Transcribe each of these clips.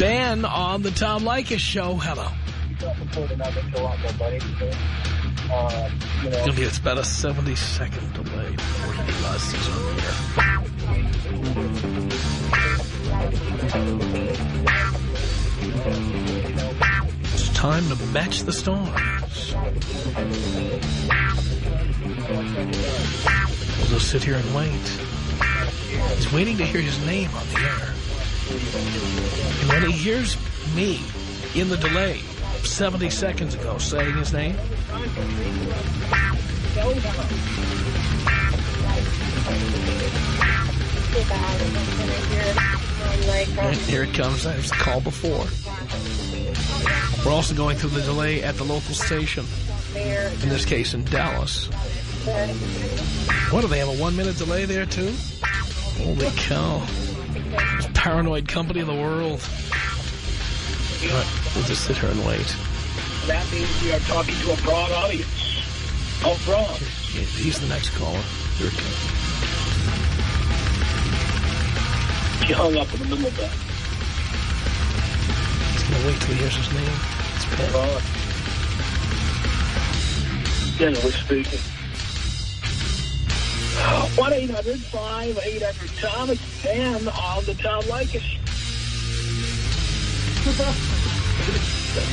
Ben on the Tom Leykis show. Hello. It'll be it's about a 70 second delay before realizes he's on the air. It's time to match the stars. We'll just sit here and wait. He's waiting to hear his name on the air. And he hears me in the delay 70 seconds ago saying his name, and here it comes. There's the call before. We're also going through the delay at the local station. In this case, in Dallas. What, do they have a one-minute delay there, too? Holy cow. Paranoid company in the world. We'll just sit here and wait. That means we are talking to a broad audience. Oh, broad. He's the next caller. Here it comes. He hung up in the middle of that. He's going to wait till he hears his name. It's Ben. Broad. Generally speaking. 1-800-5800-TOM. It's Dan on the Tom Leykis.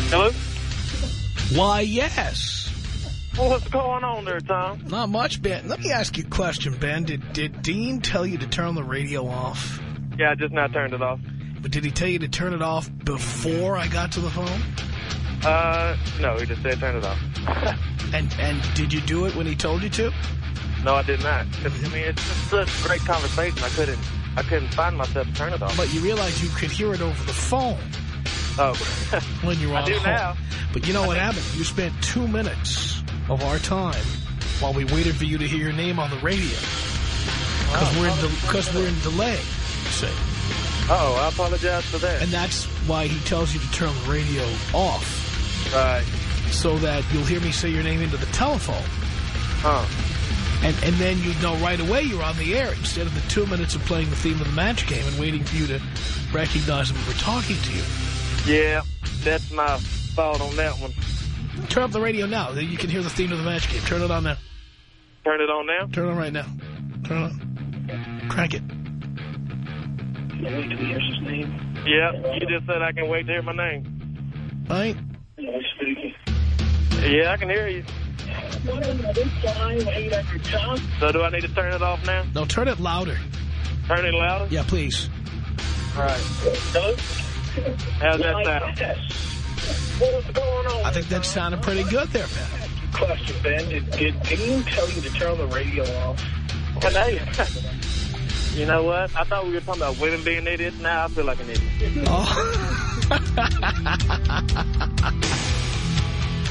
Hello? Why, yes. Well, what's going on there, Tom? Not much, Ben. Let me ask you a question, Ben. Did, did Dean tell you to turn the radio off? Yeah, I just now turned it off. But did he tell you to turn it off before I got to the phone? Uh, no, he just said turn it off. And and did you do it when he told you to? No, I did not. I mean, it's just such a great conversation. I couldn't, I couldn't find myself to turn it off. But you realize you could hear it over the phone Oh, when you were I on do hold. now. But you know what happened? You spent two minutes of our time while we waited for you to hear your name on the radio. Because we're, in de- 'cause we're in delay, you see. oh, I apologize for that. And that's why he tells you to turn the radio off Right. so that you'll hear me say your name into the telephone. Huh. And, and then you'd know right away you're on the air instead of the two minutes of playing the theme of the match game and waiting for you to recognize that we were talking to you. Yeah, that's my fault on that one. Turn up the radio now. Then You can hear the theme of the match game. Turn it on now. Turn it on now? Turn it on right now. Turn it on. Crank it. Wait till he hears his name. Yeah, you just said I can wait to hear my name. Right? Yeah, I can hear you. 1-800-5800-TOM. So do I need to turn it off now? No, turn it louder. Turn it louder? Yeah, please. All right. Hello? How's that sound? What's going on? I think that sounded pretty good there, Ben. Question, Ben. Did, did Dean tell you to turn the radio off? Can I? you know what? I thought we were talking about women being idiots. Now I feel like an idiot. Oh.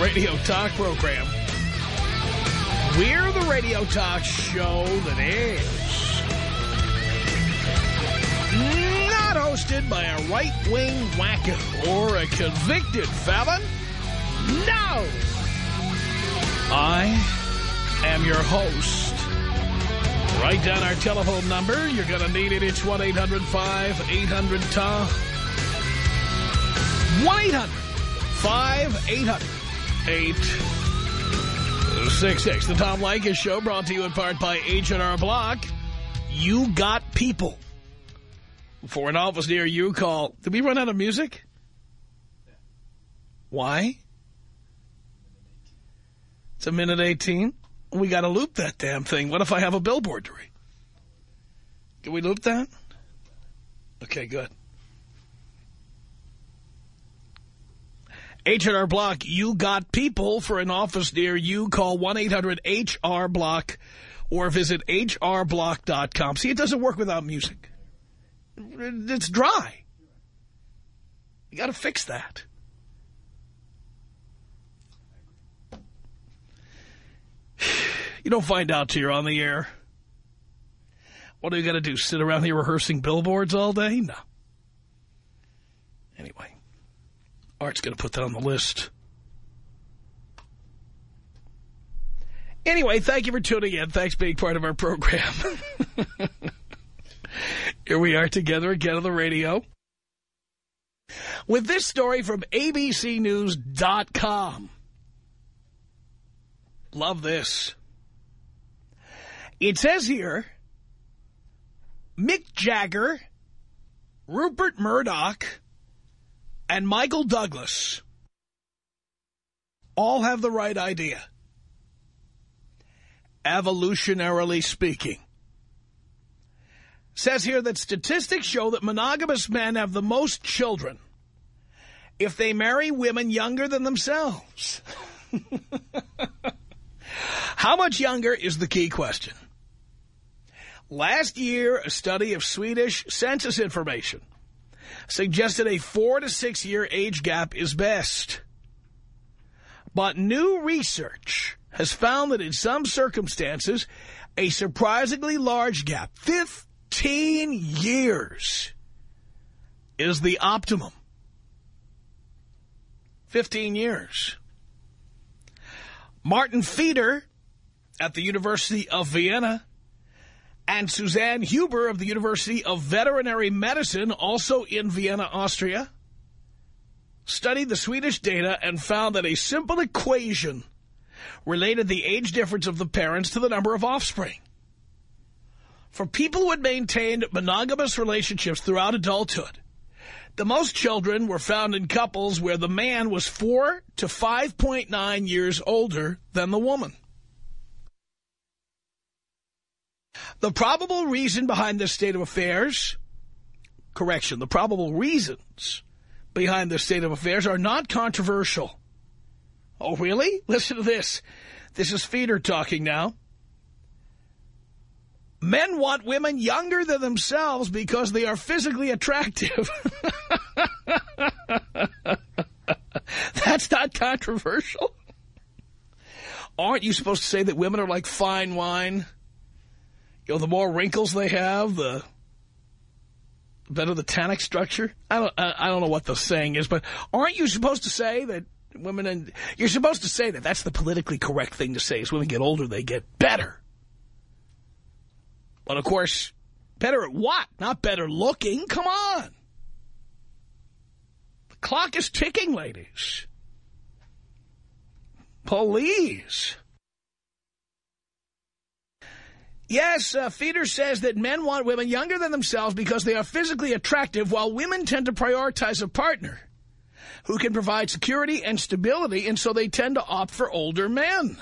radio talk program. We're the radio talk show that is not hosted by a right-wing wacko or a convicted felon. No! I am your host. Write down our telephone number. You're going to need it. It's 1-800-5800-TOM. 1-800-5800-866. The Tom Leykis Show brought to you in part by H&R Block. You got people. For an office near you, call... Did we run out of music? Why? It's a minute 18. We got to loop that damn thing. What if I have a billboard to read? Can we loop that? Okay, good. H&R Block, you got people for an office near you. Call 1-800-HR-BLOCK or visit hrblock.com. See, it doesn't work without music. It's dry. You got to fix that. You don't find out till you're on the air. What are you going to do, sit around here rehearsing billboards all day? No. Anyway, Art's going to put that on the list. Anyway, thank you for tuning in. Thanks being part of our program. Here we are together again on the radio. With this story from ABCNews.com. Love this. It says here, Mick Jagger, Rupert Murdoch, and Michael Douglas all have the right idea. Evolutionarily speaking. Says here that statistics show that monogamous men have the most children if they marry women younger than themselves. How much younger is the key question. Last year, a study of Swedish census information suggested a four to six year age gap is best. But new research has found that in some circumstances, a surprisingly large gap, 15 years, is the optimum. 15 years. Martin Fieder at the University of Vienna and Suzanne Huber of the University of Veterinary Medicine, also in Vienna, Austria, studied the Swedish data and found that a simple equation related the age difference of the parents to the number of offspring. For people who had maintained monogamous relationships throughout adulthood, the most children were found in couples where the man was 4 to 5.9 years older than the woman. The probable reason behind this state of affairs, correction, the probable reasons behind this state of affairs are not controversial. Oh, really? Listen to this. This is Fieder talking now. Men want women younger than themselves because they are physically attractive. That's not controversial. Aren't you supposed to say that women are like fine wine? You know, the more wrinkles they have, the better the tannic structure. I don't, I don't know what the saying is, but aren't you supposed to say that women and you're supposed to say that that's the politically correct thing to say. is women get older, they get better. But of course, better at what? Not better looking. Come on. The clock is ticking, ladies. Please. Yes, uh, Fieder says that men want women younger than themselves because they are physically attractive, while women tend to prioritize a partner who can provide security and stability, and so they tend to opt for older men.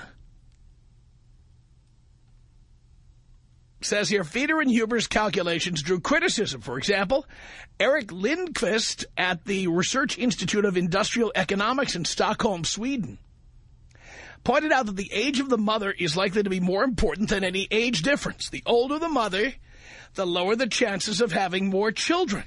Says here, Fieder and Huber's calculations drew criticism. For example, Eric Lindqvist at the Research Institute of Industrial Economics in Stockholm, Sweden, pointed out that the age of the mother is likely to be more important than any age difference. The older the mother, the lower the chances of having more children.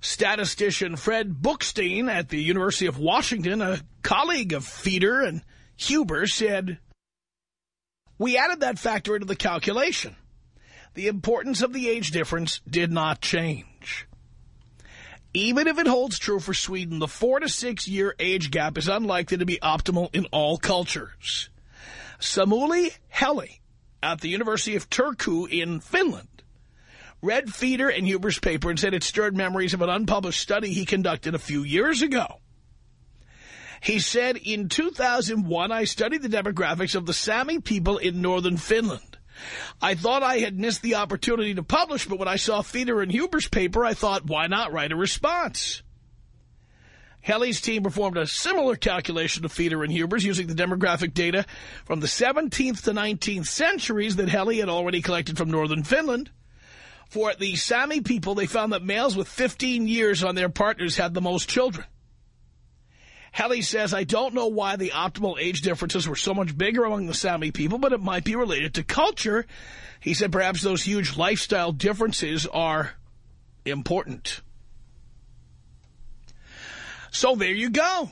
Statistician Fred Bookstein at the University of Washington, a colleague of Fieder and Huber, said, We added that factor into the calculation. The importance of the age difference did not change. Even if it holds true for Sweden, the four to six year age gap is unlikely to be optimal in all cultures. Samuli Helle at the University of Turku in Finland read Fieder and Huber's paper and said it stirred memories of an unpublished study he conducted a few years ago. He said, in 2001, I studied the demographics of the Sami people in northern Finland. I thought I had missed the opportunity to publish, but when I saw Fieder and Huber's paper, I thought, why not write a response? Helle's team performed a similar calculation to Fieder and Huber's using the demographic data from the 17th to 19th centuries that Helle had already collected from northern Finland. For the Sami people, they found that males with 15 years on their partners had the most children. Helle says, I don't know why the optimal age differences were so much bigger among the Sami people, but it might be related to culture. He said perhaps those huge lifestyle differences are important. So there you go.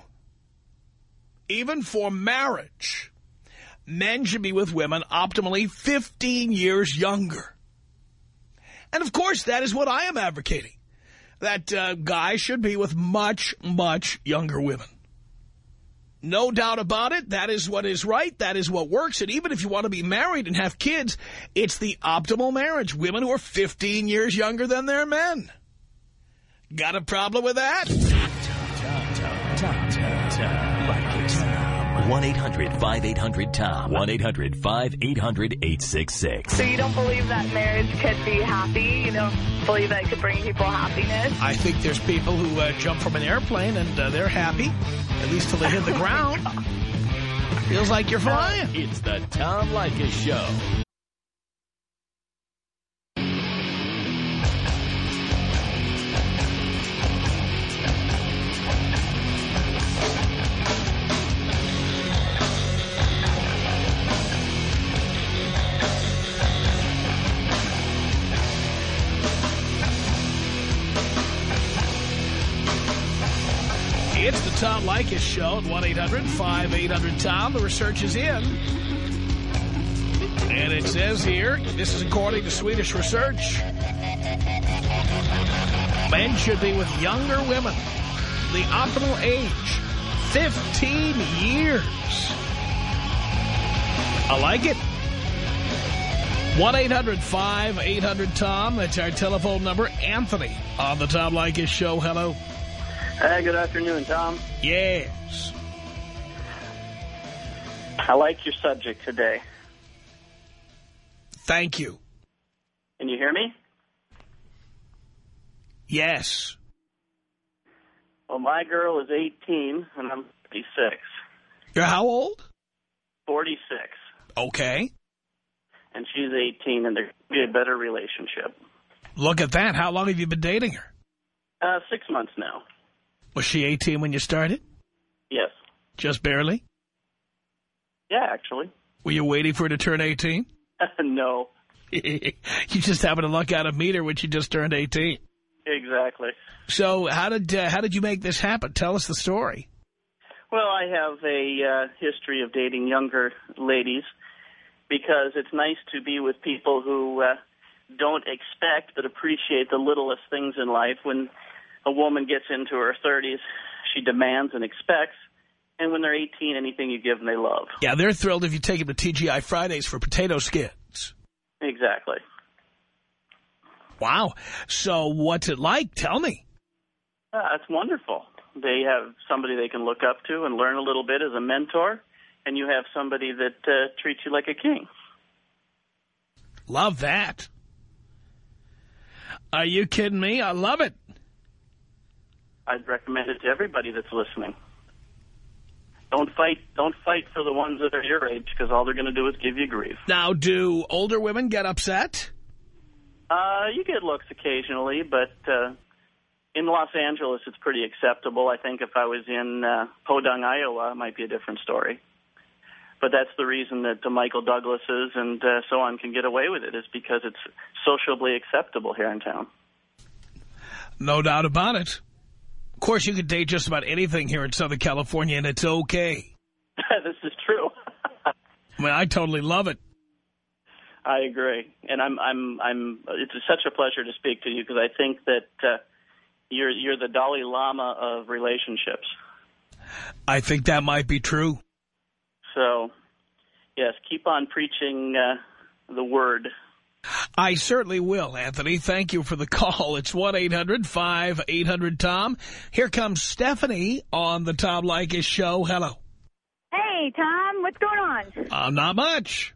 Even for marriage, men should be with women optimally 15 years younger. And of course, that is what I am advocating. That uh, guys should be with much, much younger women. No doubt about it. That is what is right. That is what works. And even if you want to be married and have kids, it's the optimal marriage. Women who are 15 years younger than their men. Got a problem with that? 1-800-5800-TOM. 1-800-5800-866. So you don't believe that marriage could be happy? You don't believe that it could bring people happiness? I think there's people who uh, jump from an airplane and uh, they're happy, at least till they hit the ground. Feels like you're flying. It's the Tom Leykis Show. Tom Leykis Show at 1-800-5800-TOM. The research is in. And it says here, this is according to Swedish research, men should be with younger women. The optimal age, 15 years. I like it. 1-800-5800-TOM. That's our telephone number. Anthony on the Tom Leykis Show. Hello. Hey, good afternoon, Tom. Yes. I like your subject today. Thank you. Can you hear me? Yes. Well, my girl is 18, and I'm 56. You're how old? 46. Okay. And she's 18, and there could be a better relationship. Look at that. How long have you been dating her? Uh, six months now. Was she 18 when you started? Yes. Just barely? Yeah, actually. Were you waiting for her to turn 18? no. you just happened to luck out of meet her when she just turned 18. Exactly. So how did uh, how did you make this happen? Tell us the story. Well, I have a uh, history of dating younger ladies because it's nice to be with people who uh, don't expect but appreciate the littlest things in life. When a woman gets into her 30s, she demands and expects. And when they're 18, anything you give them, they love. Yeah, they're thrilled if you take them to TGI Fridays for potato skins. Exactly. Wow. So what's it like? Tell me. Uh, it's wonderful. They have somebody they can look up to and learn a little bit as a mentor, and you have somebody that uh, treats you like a king. Love that. Are you kidding me? I love it. I'd recommend it to everybody that's listening. Don't fight. Don't fight for the ones that are your age because all they're going to do is give you grief. Now, do older women get upset? Uh, you get looks occasionally, but uh, in Los Angeles, it's pretty acceptable. I think if I was in uh, Podunk, Iowa, it might be a different story. But that's the reason that the Michael Douglases and uh, so on can get away with it is because it's sociably acceptable here in town. No doubt about it. Of course, you can date just about anything here in Southern California, and it's okay. this is true. I mean, I totally love it. I agree, and I'm I'm I'm. It's such a pleasure to speak to you because I think that uh, you're you're the Dalai Lama of relationships. I think that might be true. So, yes, keep on preaching uh, the word. I certainly will, Anthony. Thank you for the call. It's 1-800-5800-TOM. Here comes Stephanie on the Tom Leykis show. Hello. Hey, Tom. What's going on? Uh, not much.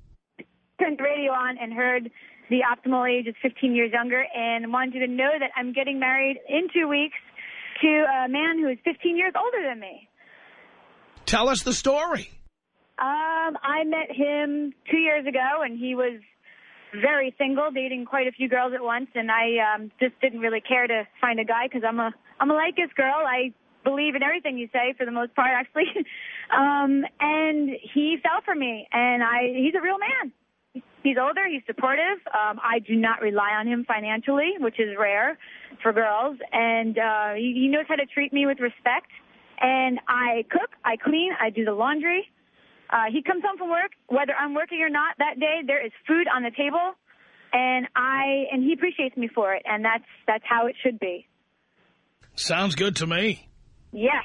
Turned the radio on and heard the optimal age is 15 years younger and wanted you to know that I'm getting married in two weeks to a man who is 15 years older than me. Tell us the story. Um, I met him two years ago, and he was very single, dating quite a few girls at once, and I um, just didn't really care to find a guy because I'm a I'm a Leykis girl. I believe in everything you say for the most part, actually. um, and he fell for me, and I he's a real man. He's older. He's supportive. Um, I do not rely on him financially, which is rare for girls, and uh, he, he knows how to treat me with respect. And I cook, I clean, I do the laundry. Uh, he comes home from work, whether I'm working or not that day, there is food on the table, and I and he appreciates me for it, and that's that's how it should be. Sounds good to me. Yes.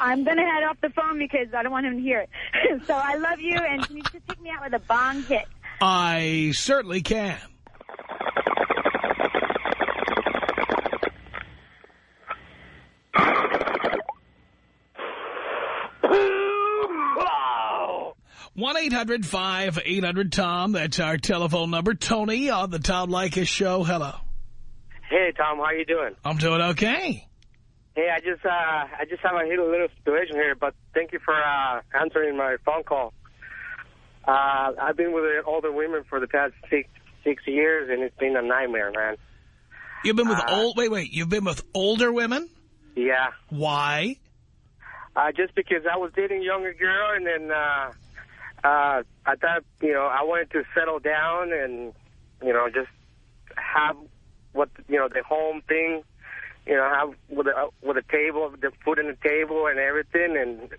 I'm going to head off the phone because I don't want him to hear it. so I love you, and can you just take me out with a bong hit? I certainly can. One 800 tom That's our telephone number. Tony on the Tom Leykis show. Hello. Hey, Tom. How you doing? I'm doing okay. Hey, I just uh, I just have a little situation here, but thank you for uh, answering my phone call. Uh, I've been with older women for the past six six years, and it's been a nightmare, man. You've been with uh, old. Wait, wait. You've been with older women. Yeah. Why? Uh, just because I was dating a younger girl, and then uh, uh, I thought, you know, I wanted to settle down and, you know, just have what, you know, the home thing, you know, have with a, with a table, the food on the table and everything. And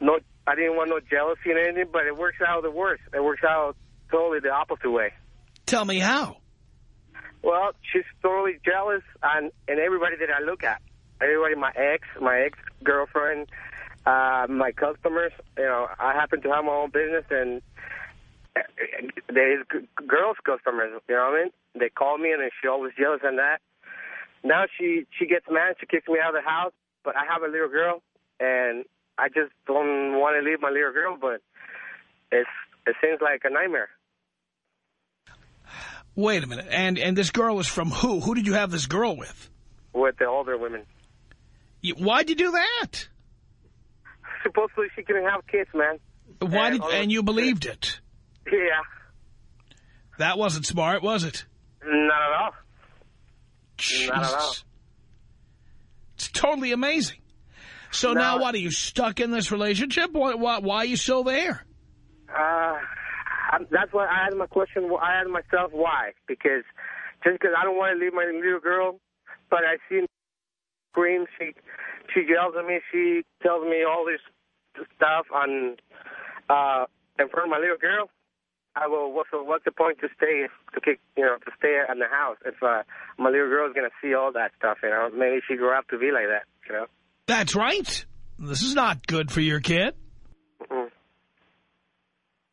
no, I didn't want no jealousy and anything, but it works out the worst. It works out totally the opposite way. Tell me how. Well, she's totally jealous on and everybody that I look at. Everybody, my ex, my ex-girlfriend, uh, my customers, you know, I happen to have my own business, and there's girls customers, you know what I mean? They call me, and she always jealous on that. Now she she gets mad, she kicks me out of the house, but I have a little girl, and I just don't want to leave my little girl, but it's it seems like a nightmare. Wait a minute, and and this girl is from who? Who did you have this girl with? With the older women. Why'd you do that? supposedly she couldn't have kids, man. Why and, did and you believed it? Yeah. That wasn't smart, was it? Not at all. Jesus. Not at all. It's totally amazing. So no. now what, are you stuck in this relationship? Why, why, why are you still there? Uh, that's why I asked my question. I asked myself why. Because just because I don't want to leave my little girl, but I see scream, she she yells at me. She tells me all this stuff on uh, in front of my little girl. I will. What's the, what's the point to stay to kick you know to stay in the house if uh, my little girl is gonna see all that stuff? You know, maybe she grew up to be like that. You know. That's right. This is not good for your kid. Mm.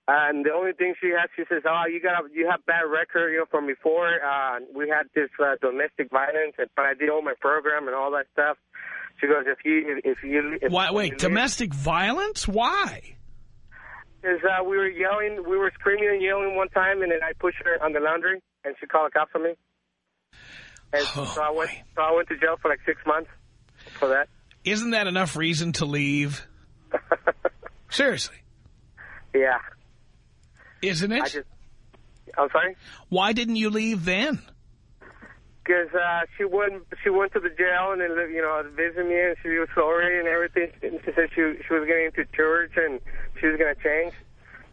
And the only thing she has, she says, "Oh, you got you have bad record, you know, from before. Uh, we had this uh, domestic violence, and but I did all my program and all that stuff." She goes, "If you, if you, if why? Wait, domestic violence? Why?" Because uh, we were yelling, we were screaming and yelling one time, and then I pushed her on the laundry, and she called the cops on me. And oh, so I went, so I went to jail for like six months for that. Isn't that enough reason to leave? Seriously. Yeah. Isn't it? I just, I'm sorry? Why didn't you leave then? Because uh, she went she went to the jail and then you know visit me and she was sorry and everything. And she said she she was getting into church and she was going to change.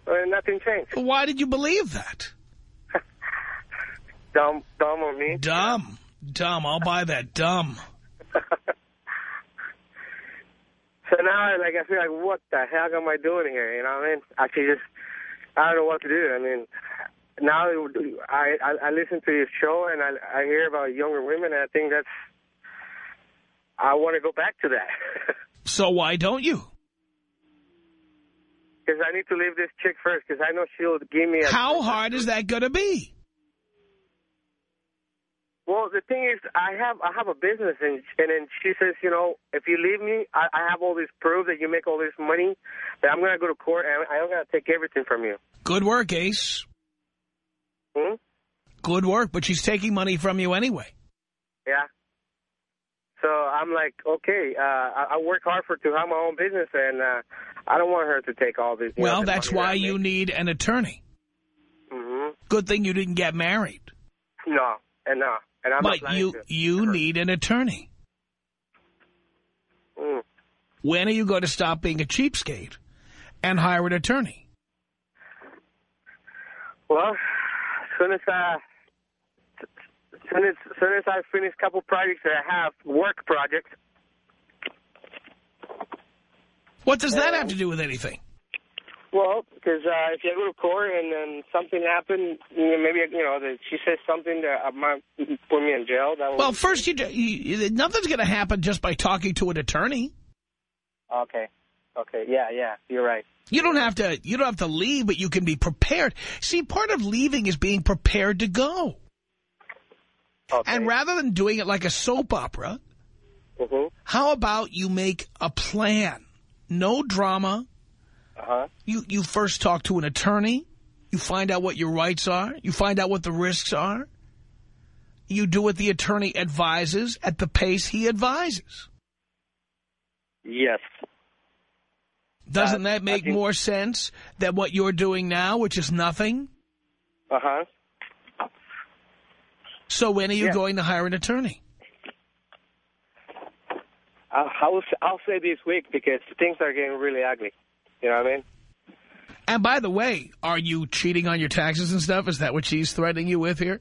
And nothing changed. Why did you believe that? dumb, dumb on me. Dumb, dumb. I'll buy that. Dumb. so now, like I feel like, what the heck am I doing here? You know what I mean? I can just I don't know what to do. I mean, now I, I, I listen to your show and I, I hear about younger women, and I think that's, I want to go back to that. so why don't you? Because I need to leave this chick first, because I know she'll give me a... How hard is that going to be? Well, the thing is, I have I have a business, and and then she says, you know, if you leave me, I, I have all this proof that you make all this money, that I'm going to go to court, and I'm going to take everything from you. Good work, Ace. Hmm? Good work, but she's taking money from you anyway. Yeah. So I'm like, okay, uh, I, I work hard for to have my own business, and uh, I don't want her to take all this. Well, know, that's why you need an attorney. Mm -hmm. Good thing you didn't get married. No, and no. And I'm but you, you need an attorney. Mm. When are you going to stop being a cheapskate and hire an attorney? Well, soon as I, soon as soon as I finish a couple projects that I have, work projects, What does that have to do with anything? Well, because uh, if you go to court and then something happened, maybe, you know, that she says something that might put me in jail. That well, first, you, you nothing's going to happen just by talking to an attorney. Okay. Okay. Yeah, yeah. You're right. You don't have to. You don't have to leave, but you can be prepared. See, part of leaving is being prepared to go. Okay. And rather than doing it like a soap opera, mm -hmm. how about you make a plan? No drama. Uh-huh. You, you first talk to an attorney. You find out what your rights are. You find out what the risks are. You do what the attorney advises at the pace he advises. Yes. Doesn't uh, that make think... more sense than what you're doing now, which is nothing? Uh-huh. So when are you yeah. going to hire an attorney? I'll, I'll say this week because things are getting really ugly. You know what I mean? And by the way, are you cheating on your taxes and stuff? Is that what she's threatening you with here?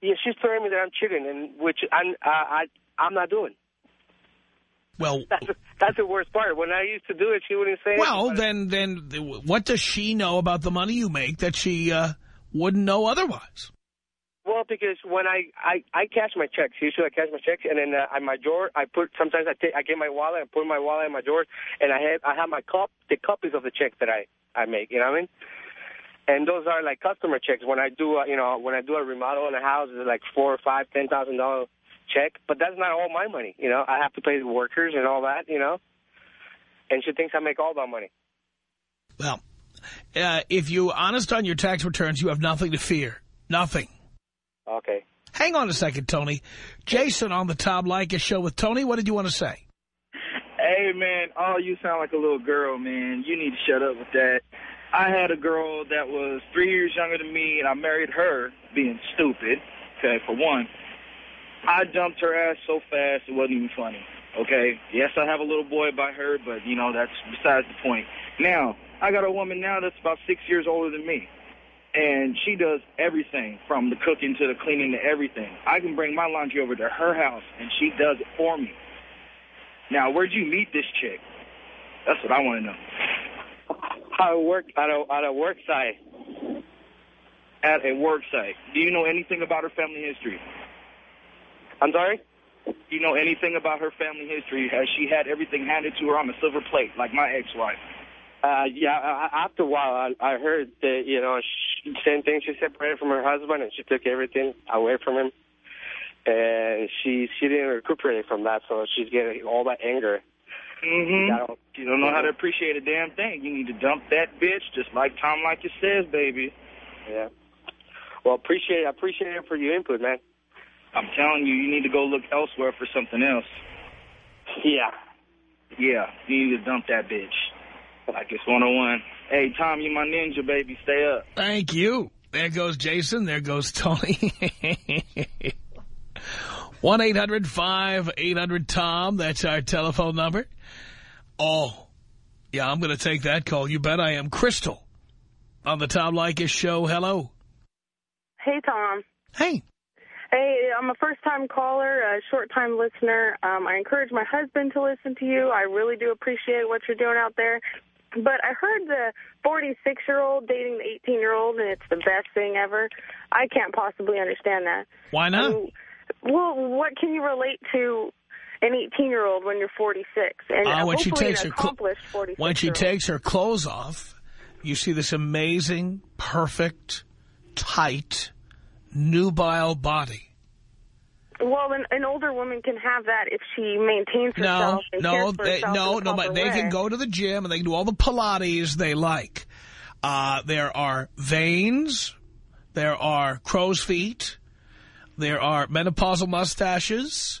Yeah, she's threatening me that I'm cheating, and which I'm, uh, I, I'm not doing. Well, that's, that's the worst part. When I used to do it, she wouldn't say. Well, then, then, what does she know about the money you make that she uh, wouldn't know otherwise? Well, because when I, I, I cash my checks, usually I cash my checks, and then uh, in my drawer, I put, sometimes I take, I get my wallet, and put my wallet in my drawer, and I have, I have my cup, the copies of the checks that I, I make, you know what I mean? And those are like customer checks. When I do, a, you know, when I do a remodel in a house, it's like four or five, ten thousand dollar check, but that's not all my money, you know. I have to pay the workers and all that, you know. And she thinks I make all that money. Well, uh, if you're honest on your tax returns, you have nothing to fear. Nothing. Okay. Hang on a second, Tony. Jason on the Tom Leykis show with Tony. What did you want to say? Hey, man. Oh, you sound like a little girl, man. You need to shut up with that. I had a girl that was three years younger than me, and I married her being stupid, okay, for one. I dumped her ass so fast it wasn't even funny, okay? Yes, I have a little boy by her, but, you know, that's besides the point. Now, I got a woman now that's about six years older than me. And she does everything, from the cooking to the cleaning to everything. I can bring my laundry over to her house, and she does it for me. Now, where'd you meet this chick? That's what I want to know. I work at a at a work site. At a work site. Do you know anything about her family history? I'm sorry. Do you know anything about her family history? Has she had everything handed to her on a silver plate, like my ex-wife? Uh, yeah, after a while, I, I heard that, you know, she, same thing. She separated from her husband, and she took everything away from him. And she she didn't recuperate from that, so she's getting all that anger. Mm-hmm. Don't, you don't know how to appreciate a damn thing. You need to dump that bitch, just like Tom Leykis says, baby. Yeah. Well, appreciate I appreciate it for your input, man. I'm telling you, you need to go look elsewhere for something else. Yeah. Yeah, you need to dump that bitch. Like it's 101. Hey, Tom, you my ninja, baby. Stay up. Thank you. There goes Jason. There goes Tony. 1-800-5800-TOM. That's our telephone number. Oh, yeah, I'm going to take that call. You bet I am. Crystal on the Tom Leykis show. Hello. Hey, Tom. Hey. Hey, I'm a first-time caller, a short-time listener. Um, I encourage my husband to listen to you. I really do appreciate what you're doing out there. But I heard the 46-year-old dating the 18-year-old, and it's the best thing ever. I can't possibly understand that. Why not? Um, well, what can you relate to an 18-year-old when you're 46? And uh, when she takes her when she takes her clothes off, you see this amazing, perfect, tight, nubile body. Well, an, an, older woman can have that if she maintains herself. No, no, they, no, no, but they can go to the gym and they can do all the Pilates they like. Uh, there are veins. There are crow's feet. There are menopausal mustaches.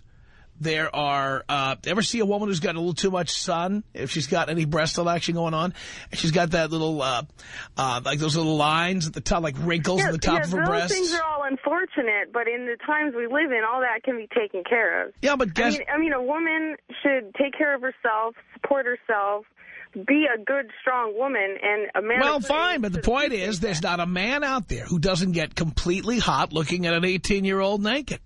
There are, uh, ever see a woman who's got a little too much sun? If she's got any breast action going on, she's got that little, uh, uh, like those little lines at the top, like wrinkles yes, at the top yes, of her breast. those things are all unfortunate, but in the times we live in, all that can be taken care of. Yeah, but guess... I mean, I mean, a woman should take care of herself, support herself, be a good, strong woman, and a man... Well, fine, but the point is there's not a man out there who doesn't get completely hot looking at an 18-year-old naked.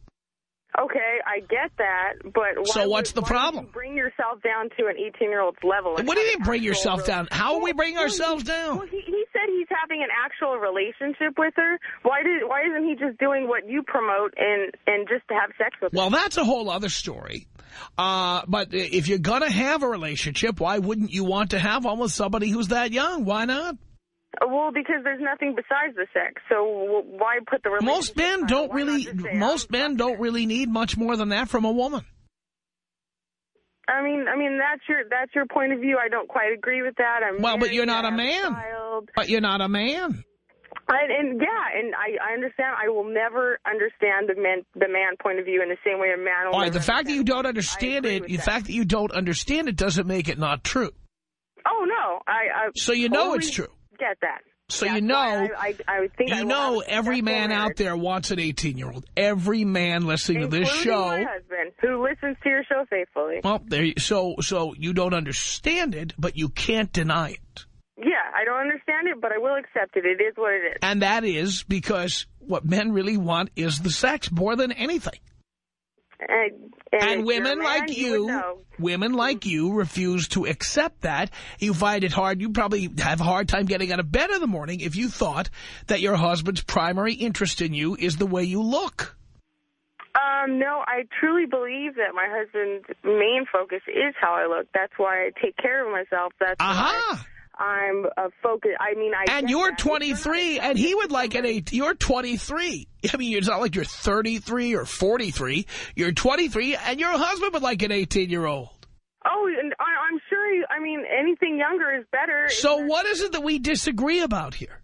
Okay, I get that, but why So what's would, the problem? you bring yourself down to an 18-year-old's level. What do you mean bring yourself down? How are we bringing Well, ourselves he- down? Well, he, he said he's having an actual relationship with her. Why did why isn't he just doing what you promote and and just to have sex with her? Well, that's a whole other story. Uh, but if you're going to have a relationship, why wouldn't you want to have one with somebody who's that young? Why not? Well, because there's nothing besides the sex. So why put the relationship? Most men don't Why really, most I'm men don't really need much more than that from a woman. I mean, I mean that's your that's your point of view. I don't quite agree with that. I'm Well, but you're not a man. But you're not a man. I, and yeah, and I, I understand. I will never understand the man the man point of view in the same way a man will. All right, the fact that you don't understand understand I agree it, the that. fact that you don't understand it doesn't make it not true. Oh no, I. I So you know totally it's true. Get that. So That's you know, I, I, I think you know every man out there wants an 18-year-old. Every man listening to this show. my husband, who listens to your show faithfully. Well, there. you- So, so you don't understand it, but you can't deny it, Yeah, I don't understand it, but I will accept it. It is what it is. and that is because what men really want is the sex more than anything. And, and, And women man, like would you, women like you refuse to accept that. You find it hard. You probably have a hard time getting out of bed in the morning if you thought that your husband's primary interest in you is the way you look. Um, no, I truly believe that my husband's main focus is how I look. That's why I take care of myself. That's Aha! I'm a focus. I mean, I And you're that. If you're not 23, and he would like an eight. You're 23. I mean, it's not like you're 33 or 43. You're 23, and your husband would like an 18-year-old. Oh, and I, I'm sure. You, I mean, anything younger is better. So what is it that we disagree about here?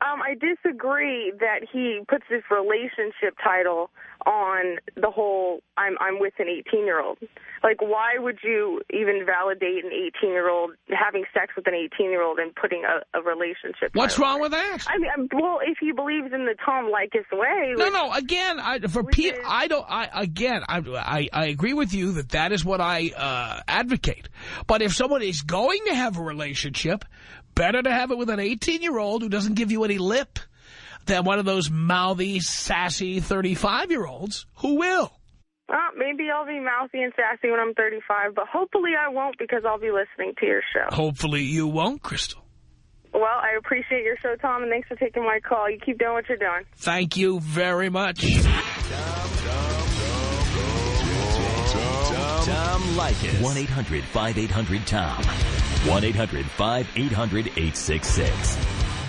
Um, I disagree that he puts this relationship title on the whole. I'm I'm with an 18 year old. Like, why would you even validate an 18 year old having sex with an 18 year old and putting a, a relationship? What's wrong on with that? I mean, um, well, if he believes in the Tom Leykis way. No, which- no. Again, I, for people, I don't. I again, I, I I agree with you that that is what I uh, advocate. But if someone is going to have a relationship, better to have it with an 18-year-old who doesn't give you any lip than one of those mouthy, sassy 35-year-olds who will. Well, maybe I'll be mouthy and sassy when I'm 35, but hopefully I won't because I'll be listening to your show. Hopefully, you won't, Crystal. Well, I appreciate your show, Tom, and thanks for taking my call. You keep doing what you're doing. Thank you very much. Tom Leykis. 1-800-5800-TOM. 1-800-5800-866.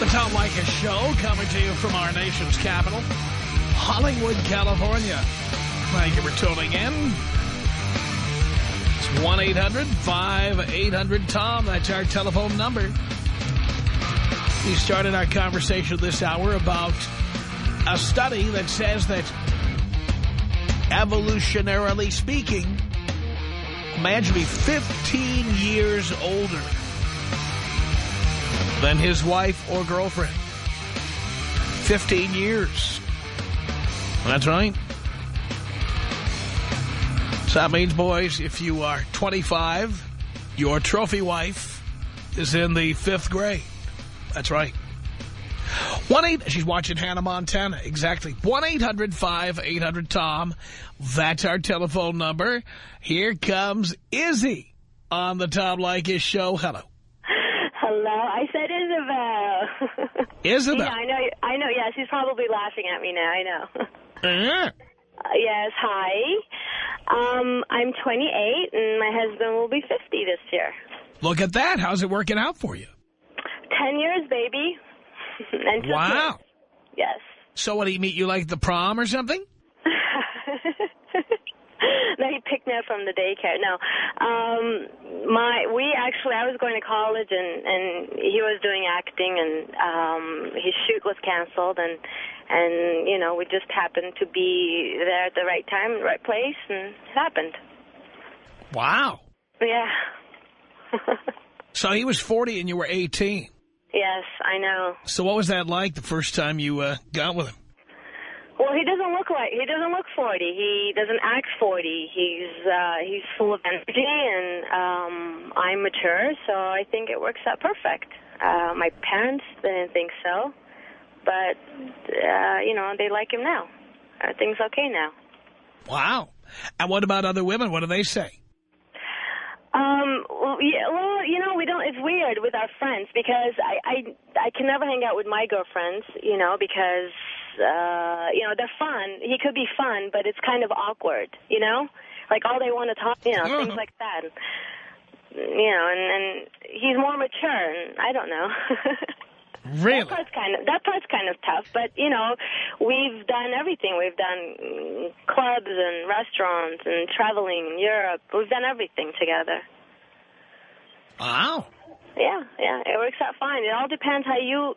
The Tom Leykis Show coming to you from our nation's capital, Hollywood, California. Thank you for tuning in. It's 1-800-5800-TOM. That's our telephone number. We started our conversation this hour about a study that says that evolutionarily speaking, man should be 15 years older than his wife or girlfriend. 15 years. That's right. So that means, boys, if you are 25, your trophy wife is in the fifth grade. That's right. 1-8, she's watching Hannah Montana, exactly. 1-800-5800-TOM. That's our telephone number. Here comes Izzy on the Tom Leykis show. Hello. Isabel. Isabel. Yeah, I know. I know. Yeah, she's probably laughing at me now. I know. Uh, Uh, yes. Hi. Um, I'm 28, and my husband will be 50 this year. Look at that. How's it working out for you? Ten years, baby. and Wow. Yes. So what, do you meet you like the prom or something? no, he picked me up from the daycare. No, um, my we actually I was going to college and and he was doing acting and um, his shoot was canceled and and you know we just happened to be there at the right time, right place, and it happened. Wow. Yeah. So he was 40 and you were 18. yes, I know. So what was that like the first time you uh, got with him? Well, he doesn't look like he doesn't look 40. He doesn't act 40. He's uh he's full of energy and um I'm mature, so I think it works out perfect. Uh my parents didn't think so, but uh you know, they like him now. Everything's okay now. Wow. And what about other women? What do they say? Um, well, yeah, well, you know, we don't. It's weird with our friends because I, I, I can never hang out with my girlfriends, you know, because, uh, you know, they're fun. He could be fun, but it's kind of awkward, you know, like all they want to talk, you know, things like that. You know, and and he's more mature, and I don't know. Really? That part's kind of that part's kind of tough, but you know, we've done everything. We've done mm, clubs and restaurants and traveling in Europe. We've done everything together. Wow. Yeah, yeah, it works out fine. It all depends how you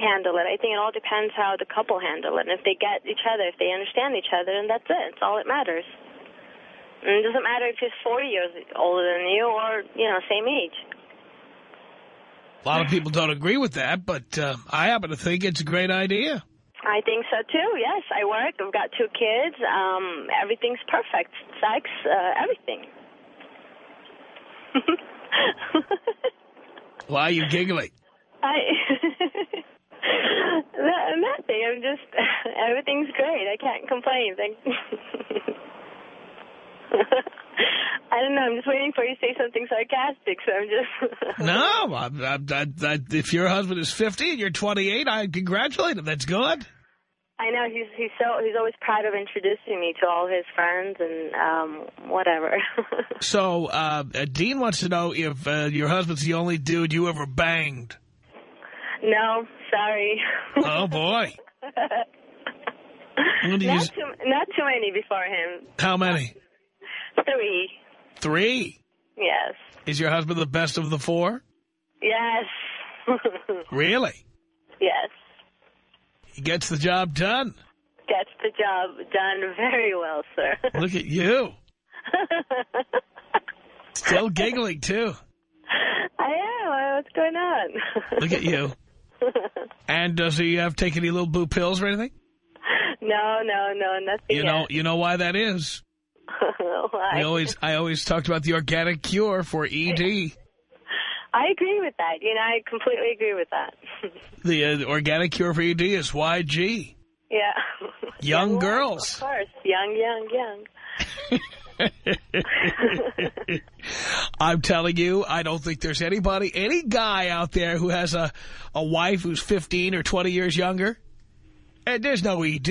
handle it. I think it all depends how the couple handle it. And if they get each other, if they understand each other, and that's it. It's all that matters. And it doesn't matter if he's 40 years older than you or, you know, same age. A lot of people don't agree with that, but uh, I happen to think it's a great idea. I think so, too. Yes, I work. I've got two kids. Um, everything's perfect. Sex, uh, everything. Why are you giggling? I... Nothing. I'm just... Everything's great. I can't complain. Thank- I don't know. I'm just waiting for you to say something sarcastic, so I'm just... No, I'm, I'm, I, I, if your husband is 50 and you're 28, I congratulate him. That's good. I know he's he's so he's always proud of introducing me to all his friends and um whatever. So uh, Dean wants to know if uh, your husband's the only dude you ever banged. no, sorry. Oh, boy. What do you not too not too many before him. How many? Three. Three. Yes. Is your husband the best of the four? Yes. Really? yes. He gets the job done. Gets the job done very well, sir. Look at you. Still giggling, too. I am. What's going on? Look at you. And does he have take any little blue pills or anything? no, no, no, nothing You know, you know why that is. Why? I always, I always talked about the organic cure for ED. I agree with that. You know, I completely agree with that. The uh, organic cure for ED is YG. yeah. Young ones, girls. Of course. Young, young, young. I'm telling you, I don't think there's anybody, any guy out there who has a, a wife who's 15 or 20 years younger. And there's no ED.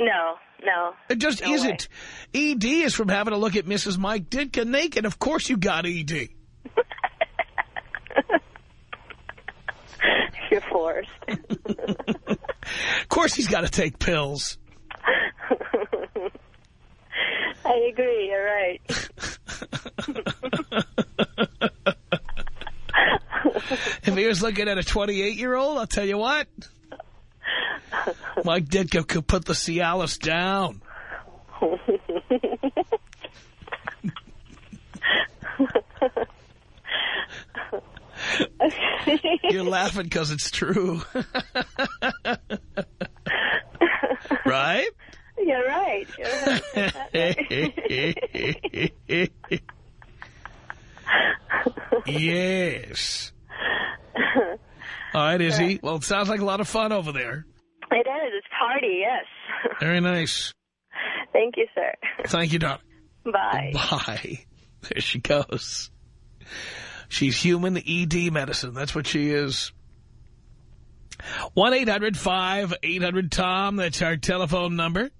No, no. It just No isn't. ED is from having a look at Mrs. Mike Ditka naked. Of course you got ED. You're forced. Of course he's got to take pills. I agree. You're right. If he was looking at a 28-year-old, I'll tell you what. Mike Ditka could put the Cialis down. You're laughing because it's true. right? You're right. You're right. Yes. All right, Izzy. Well, it sounds like a lot of fun over there. It is. It's party, yes. Very nice. Thank you, sir. Thank you, darling. Bye. Bye. There she goes. She's human ED medicine. That's what she is. 1-800-5800-TOM. That's our telephone number.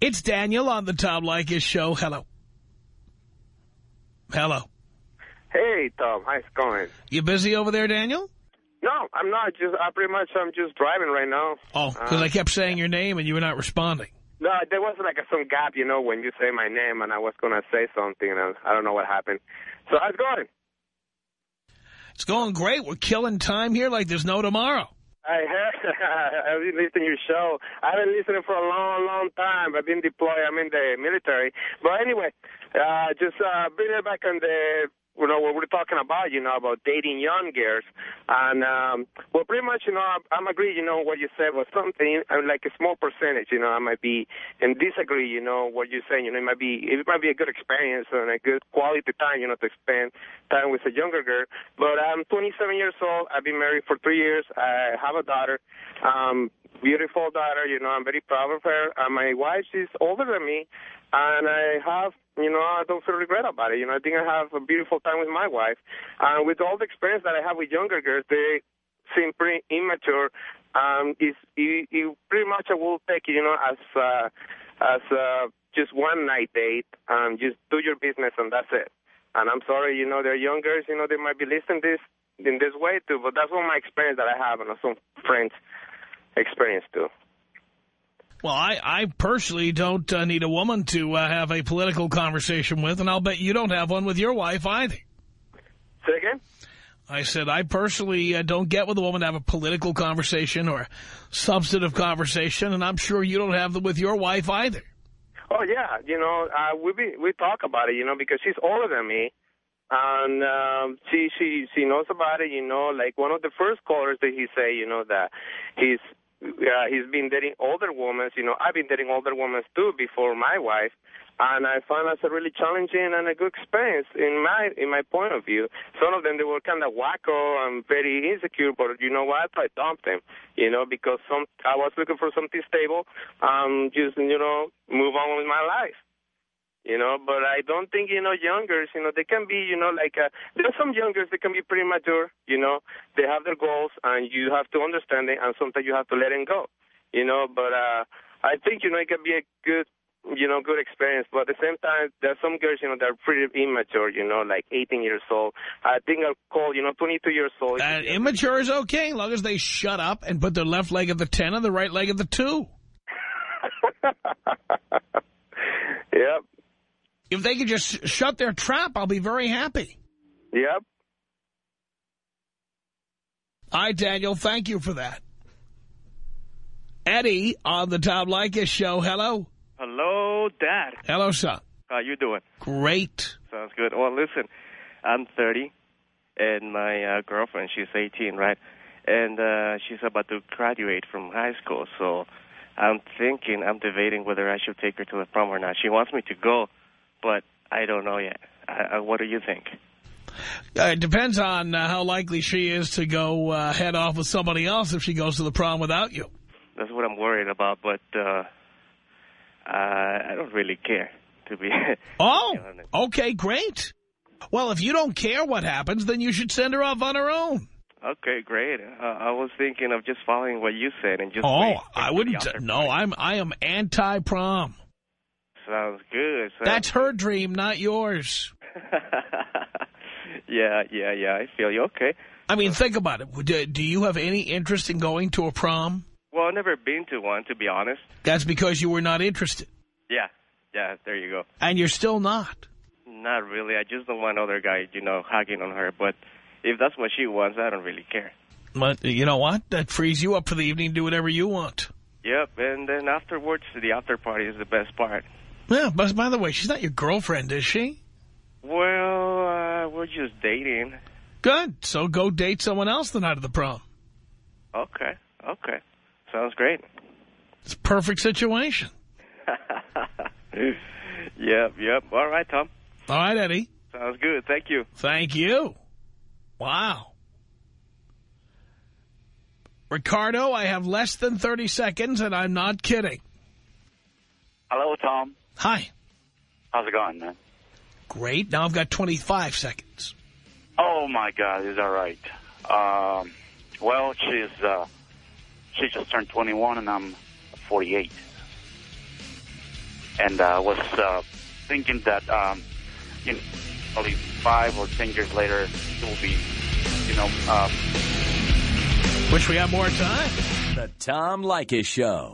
It's Daniel on the Tom Leykis show. Hello. Hello. Hey, Tom. How's it going? You busy over there, Daniel? No, I'm not. Just I pretty much I'm just driving right now. Oh, because Uh, I kept saying your name and you were not responding. No, there was like a, some gap, you know, when you say my name, and I was gonna say something, and I, I don't know what happened. So how's it going? It's going great. We're killing time here like there's no tomorrow. I heard. I've been listening to your show. I've been listening for a long, long time. I've been deployed. I'm in the military. But anyway, uh, just uh, bring it back on the you know, what we're talking about, you know, about dating young girls. And, um, well, pretty much, you know, I'm, I'm agree, you know, what you said was something, I mean, like a small percentage, you know, I might be, and disagree, you know, what you're saying, you know, it might be, it might be a good experience and a good quality time, you know, to spend time with a younger girl. But I'm 27 years old. I've been married for three years. I have a daughter. Um, beautiful daughter, you know, I'm very proud of her. And my wife, she's older than me, and I have, you know, I don't feel regret about it. You know, I think I have a beautiful time with my wife. And with all the experience that I have with younger girls, they seem pretty immature. Um, it's, it, it pretty much I will take it, you know, as, uh, as, uh, just one night date, and just do your business and that's it. And I'm sorry, you know, they're young girls, you know, they might be listening this in this way too, but that's of my experience that I have and some friends experience too. Well, I, I personally don't uh, need a woman to uh, have a political conversation with, and I'll bet you don't have one with your wife either. Say again? I said I personally uh, don't get with a woman to have a political conversation or substantive conversation, and I'm sure you don't have them with your wife either. Oh, yeah. You know, uh, we be, we talk about it, you know, because she's older than me. And um, she she she knows about it, you know. Like one of the first callers that he say, you know, that he's uh, he's been dating older women. You know, I've been dating older women too before my wife, and I found that's a really challenging and a good experience in my in my point of view. Some of them they were kind of wacko and very insecure, but you know what? I dumped them. You know, because some I was looking for something stable, um, just you know, move on with my life you know. But I don't think, you know, youngers, you know, they can be, you know, like, uh, there's some youngers that can be premature, you know. They have their goals, and you have to understand it, and sometimes you have to let them go, you know. But uh, I think, you know, it can be a good, you know, good experience. But at the same time, there are some girls, you know, that are pretty immature, you know, like 18 years old. I think I'll call, you know, 22 years old. Uh, immature is okay, as long as they shut up and put their left leg at the 10 and the right leg at the 2. yep. If they could just shut their trap, I'll be very happy. Yep. All right, Daniel, thank you for that. Eddie on the Tom Leykis show. Hello. Hello, Dad. Hello, son. How you doing? Great. Sounds good. Well, listen, I'm 30, and my uh, girlfriend, she's 18, right? And uh, she's about to graduate from high school, so I'm thinking, I'm debating whether I should take her to the prom or not. She wants me to go, but I don't know yet. Uh, what do you think? Uh, it depends on uh, how likely she is to go uh, head off with somebody else if she goes to the prom without you. That's what I'm worried about, but uh, I don't really care, to be Oh, okay, great. Well, if you don't care what happens, then you should send her off on her own. Okay, great. Uh, I was thinking of just following what you said and just. Oh, I wouldn't. No, I'm. I am anti-prom. Sounds good. Sounds That's her dream, not yours. yeah, yeah, yeah. I feel you. Okay. I mean, think about it. Do, do you have any interest in going to a prom? Well, I've never been to one, to be honest. That's because you were not interested. Yeah, yeah. There you go. And you're still not. Not really. I just don't want other guy, you know, hugging on her. But if that's what she wants, I don't really care. But you know what? That frees you up for the evening. Do whatever you want. Yep, and then afterwards, the after party is the best part. Yeah, but by the way, she's not your girlfriend, is she? Well, uh, we're just dating. Good. So go date someone else the night of the prom. Okay, okay. Sounds great. It's a perfect situation. yep, yep. All right, Tom. All right, Eddie. Sounds good. Thank you. Thank you. Wow. Ricardo, I have less than 30 seconds, and I'm not kidding. Hello, Tom. Hi. How's it going, man? Great. Now I've got 25 seconds. Oh, my God. Is all right. Um, well, she's uh, she just turned 21, and I'm 48. And I uh, was uh, thinking that, um, you know, probably five or ten years later, it will be, you know... Uh, Wish we had more time. The Tom Leykis Show.